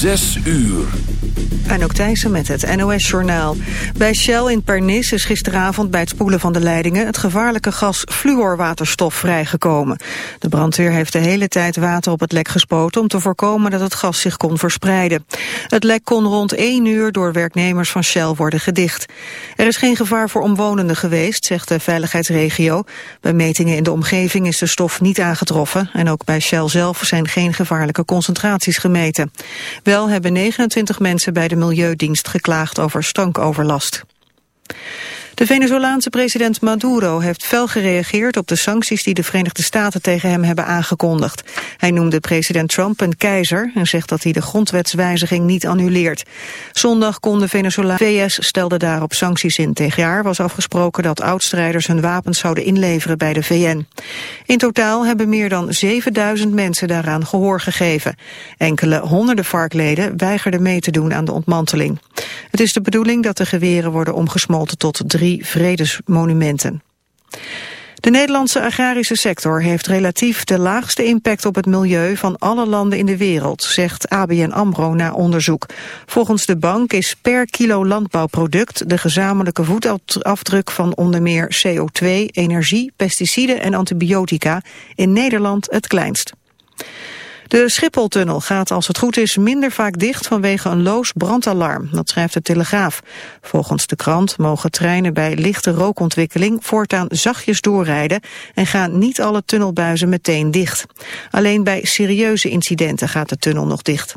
Zes uur. ook Thijssen met het NOS-journaal. Bij Shell in Pernis is gisteravond bij het spoelen van de leidingen... het gevaarlijke gas fluorwaterstof vrijgekomen. De brandweer heeft de hele tijd water op het lek gespoten... om te voorkomen dat het gas zich kon verspreiden. Het lek kon rond 1 uur door werknemers van Shell worden gedicht. Er is geen gevaar voor omwonenden geweest, zegt de veiligheidsregio. Bij metingen in de omgeving is de stof niet aangetroffen... en ook bij Shell zelf zijn geen gevaarlijke concentraties gemeten. Wel hebben 29 mensen bij de Milieudienst geklaagd over stankoverlast. De Venezolaanse president Maduro heeft fel gereageerd op de sancties die de Verenigde Staten tegen hem hebben aangekondigd. Hij noemde president Trump een keizer en zegt dat hij de grondwetswijziging niet annuleert. Zondag kon de Venezolaanse VS stelde daarop sancties in. Tegen jaar was afgesproken dat oudstrijders hun wapens zouden inleveren bij de VN. In totaal hebben meer dan 7000 mensen daaraan gehoor gegeven. Enkele honderden varkleden weigerden mee te doen aan de ontmanteling. Het is de bedoeling dat de geweren worden omgesmolten tot drie vredesmonumenten. De Nederlandse agrarische sector heeft relatief de laagste impact op het milieu van alle landen in de wereld, zegt ABN AMRO na onderzoek. Volgens de bank is per kilo landbouwproduct de gezamenlijke voetafdruk van onder meer CO2, energie, pesticiden en antibiotica in Nederland het kleinst. De Schipholtunnel gaat als het goed is minder vaak dicht vanwege een loos brandalarm. Dat schrijft de Telegraaf. Volgens de krant mogen treinen bij lichte rookontwikkeling voortaan zachtjes doorrijden en gaan niet alle tunnelbuizen meteen dicht. Alleen bij serieuze incidenten gaat de tunnel nog dicht.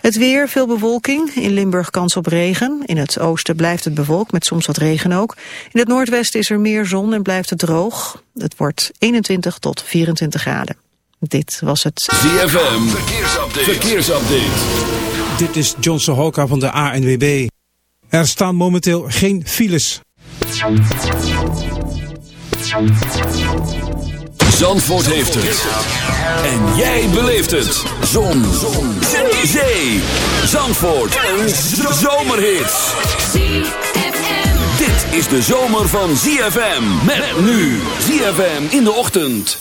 Het weer, veel bewolking. In Limburg kans op regen. In het oosten blijft het bewolkt, met soms wat regen ook. In het noordwesten is er meer zon en blijft het droog. Het wordt 21 tot 24 graden. Dit was het ZFM Verkeersupdate. Verkeersupdate. Dit is John Sohoka van de ANWB. Er staan momenteel geen files. Zandvoort heeft het. En jij beleeft het. Zon. Zon. Zee. Zandvoort. Een zomerhit. Dit is de zomer van ZFM. Met nu. ZFM in de ochtend.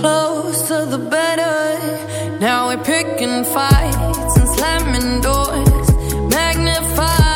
Close to the better. Now we're picking fights and slamming doors, magnified.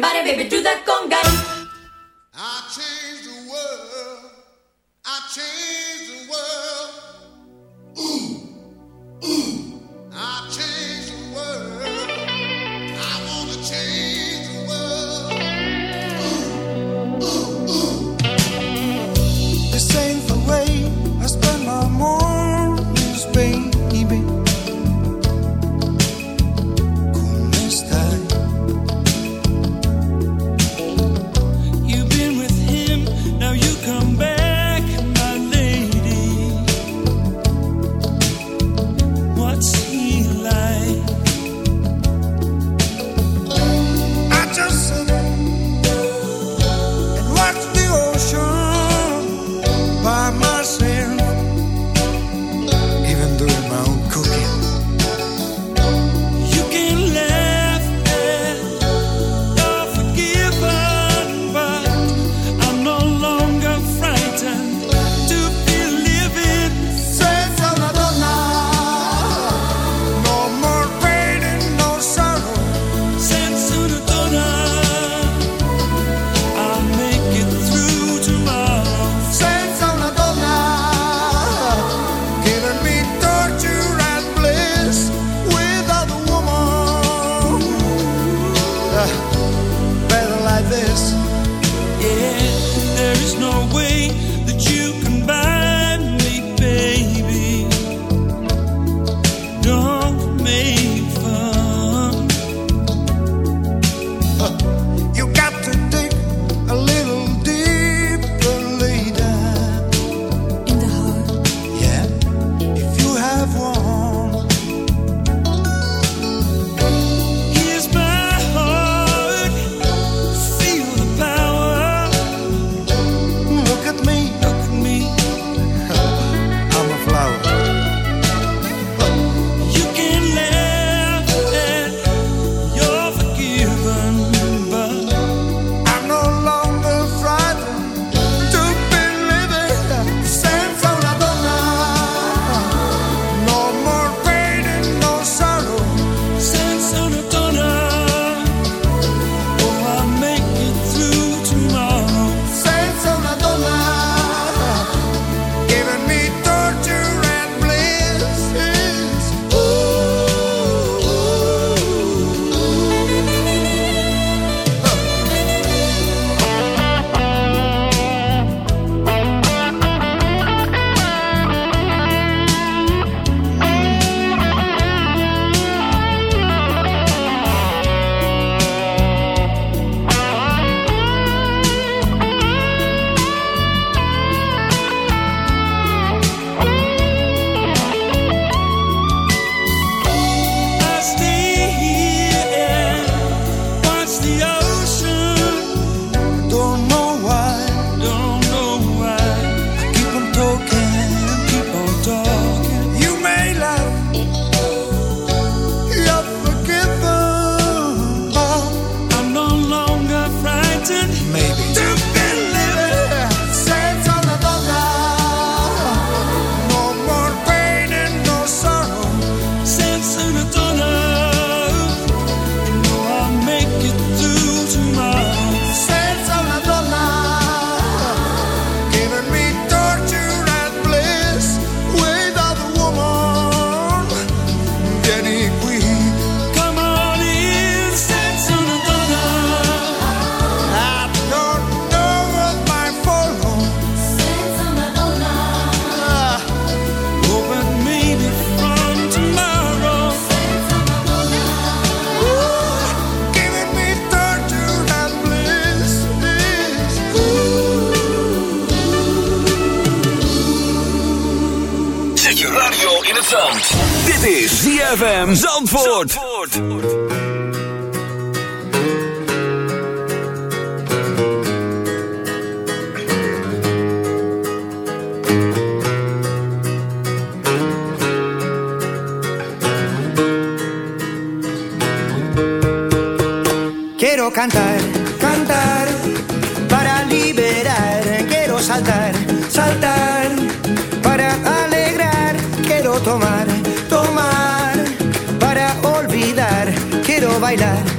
Everybody, baby, do the conga. I changed the world. I changed the world. Ooh, ooh. I changed. Bailar,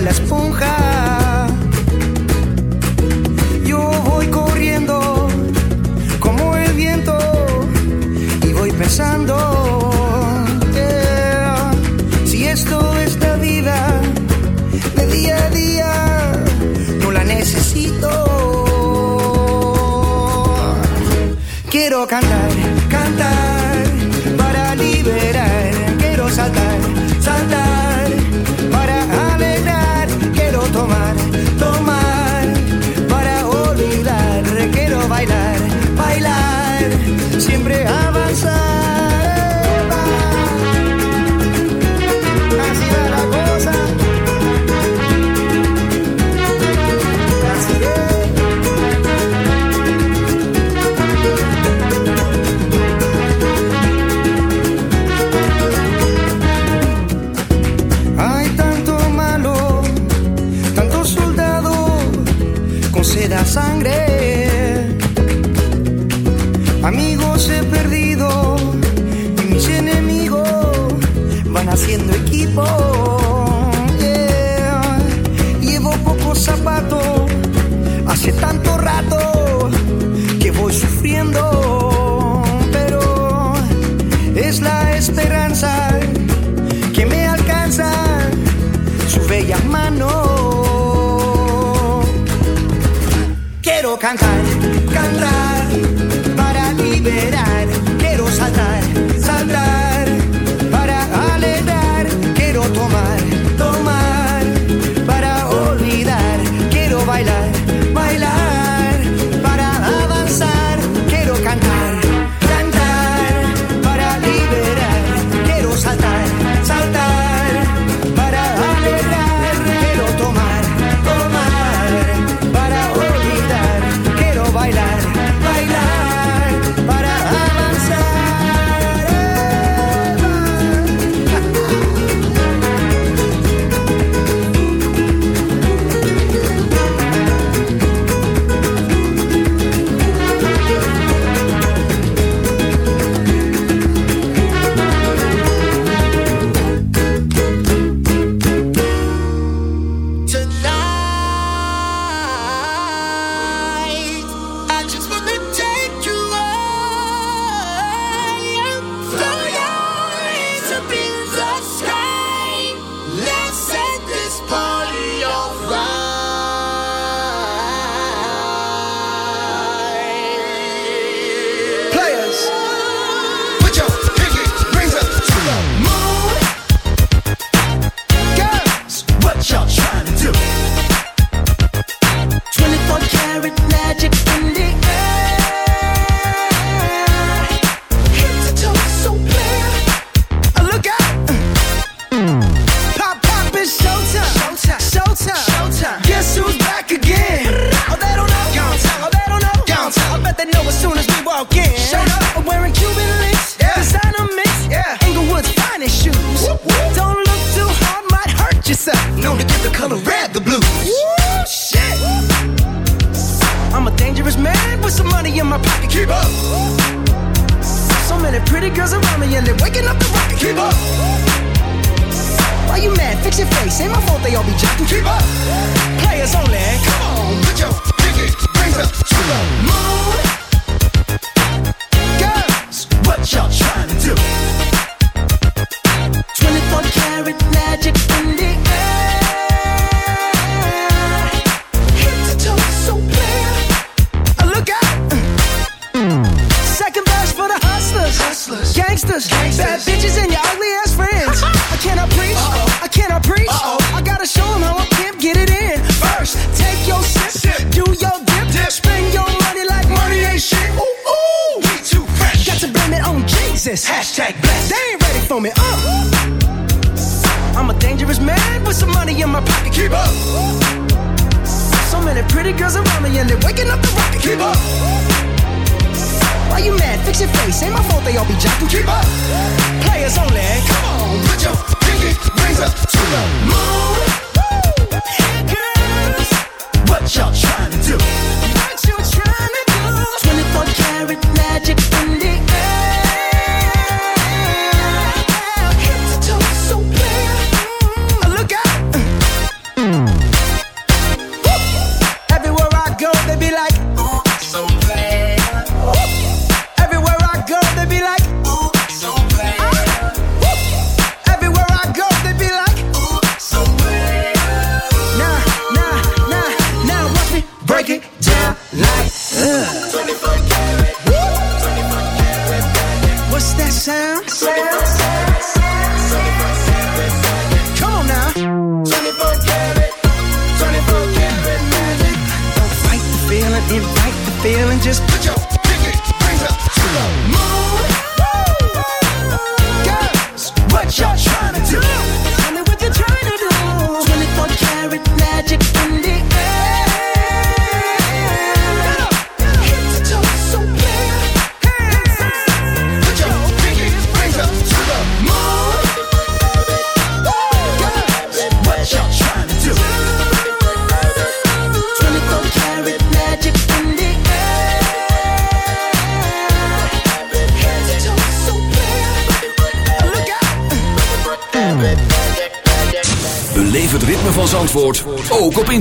la esponja. They all be jacking. Keep up.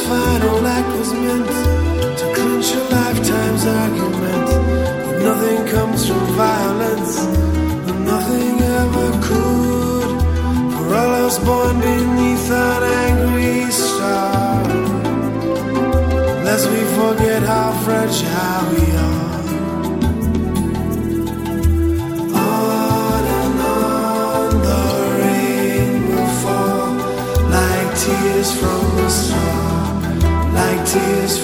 final act was meant see is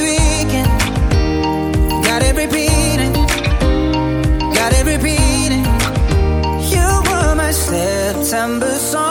September song,